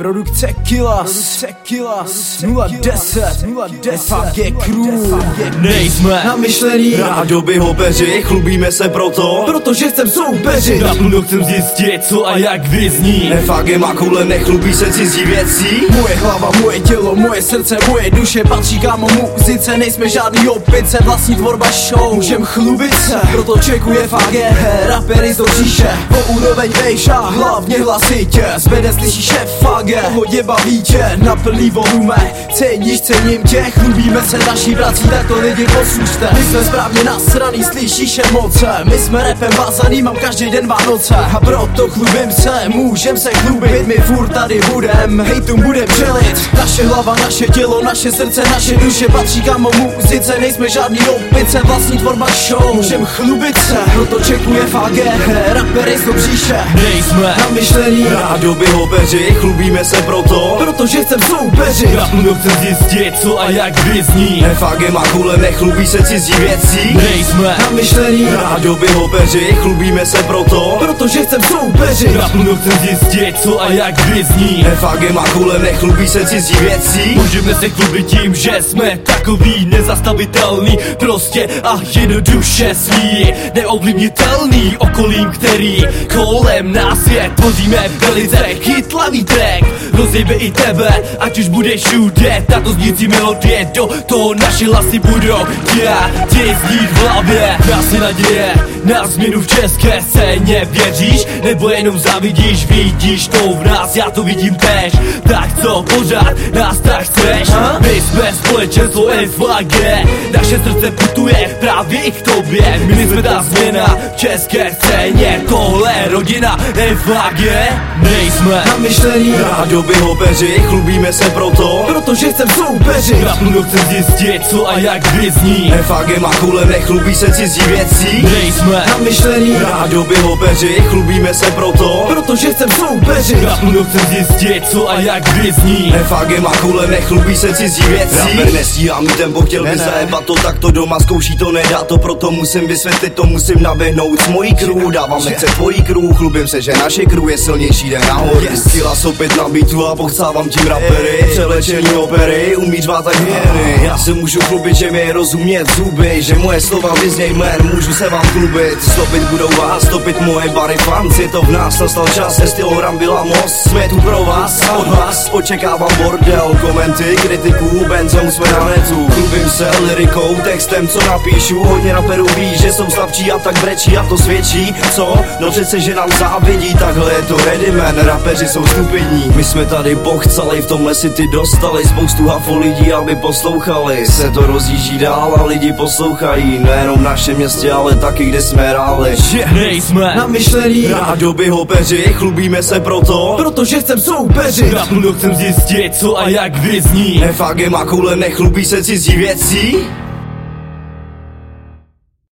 Produkce Kilas, produkce Kilas, 010, 010, FAG Crew, Nejsme namyšlený, rádoby hopeři, chlubíme se proto. Protože chcem soupeřit. Naplno chcem zjistit, co a jak vyzní. FAG má koule, nechlubí se cizí věcí. Moje hlava, moje tělo, moje srdce, moje duše patří kámo muzice Nejsme žádný opice, vlastní tvorba show. Můžem chlubit se, proto čekuje FAG Rapery z říše, po úroveň vejša Hlavně hlasitě, zbede slyší šéf FAG Hodně baví tě, naplný volume? Ceníš, cením tě, chlubíme se naší prací Tak to lidi poslušte. My jsme správně nasraný, slyšíš emoce. My jsme repem vázaný, mám každý den Vánoce. A proto chlubím se, můžem se chlubit. My furt tady budem, hejtům budem čelit. Naše hlava, naše tělo, naše srdce, naše duše Patří kamo muzice, nejsme žádný opice Vlastní tvorba show, můžem chlubit se Proto čekuje FAG, rapery z bříše Nejsme Namyšlený, rádoby hopeři, chlubíme se proto protože chcem soupeřit. Naplno chcem zjistit, co a jak vyzní. FAG má koule, nechlubí se cizí věcí. Nejsme Namyšlený, rádoby hopeři, chlubíme se proto protože chcem soupeřit. Naplno chcem zjistit, co a jak vyzní. FAG má koule, nechlubí se cizí věcí. Můžeme se chlubit tím, že jsme takový nezastavitelný. Prostě a jednoduše svý Neovlivnitelný okolím, který kolem nás je. Tvoříme velice chytlavý track Rozjebe i tebe, ať už budeš všude. Tato znící melodie, do toho naše hlasy budou. Já ti v hlavě Dá si naděje na změnu v české scéně. Věříš, nebo jenom závidíš? Vidíš to v nás, já to vidím tež Tak co, pořád nás tak chceš? My jsme společenstvo FAG Naše srdce putuje právě i k tobě. My jsme ta změna v české scéně. Tohle je rodina FAG Nejsme. Namyšlený, rádoby hopeři, chlubíme se proto protože chcem soupeřit Naplno chcem zjistit, co a jak vyzní. FAG má koule, nechlubí se cizí věcí. Nejsme Namyšlený, rádoby hopeři, chlubíme se proto protože chcem soupeřit Naplno chcem zjistit, co a jak vyzní. FAG má koule, nechlubí se cizí věcí. Rapper nestíhá mít tempo, chtěl by zajebat to takto doma Zkouší to, nedá to, proto musím vysvětlit to Musím naběhnout s mojí crew, dávám nechce tvojí crew Chlubím se, že naše crew je silnější, jde nahoru. Yes. Skilla opět na beatu a pochcávám tím rapery. Přelečení opery, umí řvát tak věry Já se můžu chlubit, že mi rozumět zuby Že moje slova vyzněj jmén, můžu se vám chlubit Stopit budou vás, stopit moje bary. Fanci To v nás nastal čas, stylogram byla most Jsme tu pro vás a od vás očekávám bordel Komenty, kritiku, benzou jsme na netu Chlubím se lirikou, textem, co napíšu Hodně raperů ví, že jsou slabší a tak brečí a to svědčí Co? No přece, že nám závidí, takhle je to ready man Rapeři jsou stupidní, my jsme tady pochcali V tomhle si ty dostali spoustu hafo lidí, aby poslouchali. Se to rozjíždí dál a lidi poslouchají Nejenom v našem městě, ale taky kde jsme hráli. Že nejsme Namyšlený, rádoby hopeři, chlubíme se proto protože chcem soupeřit Naplno chcem zjistit, co a jak vyzní. FAG má koule, nechlubí se cizí věcí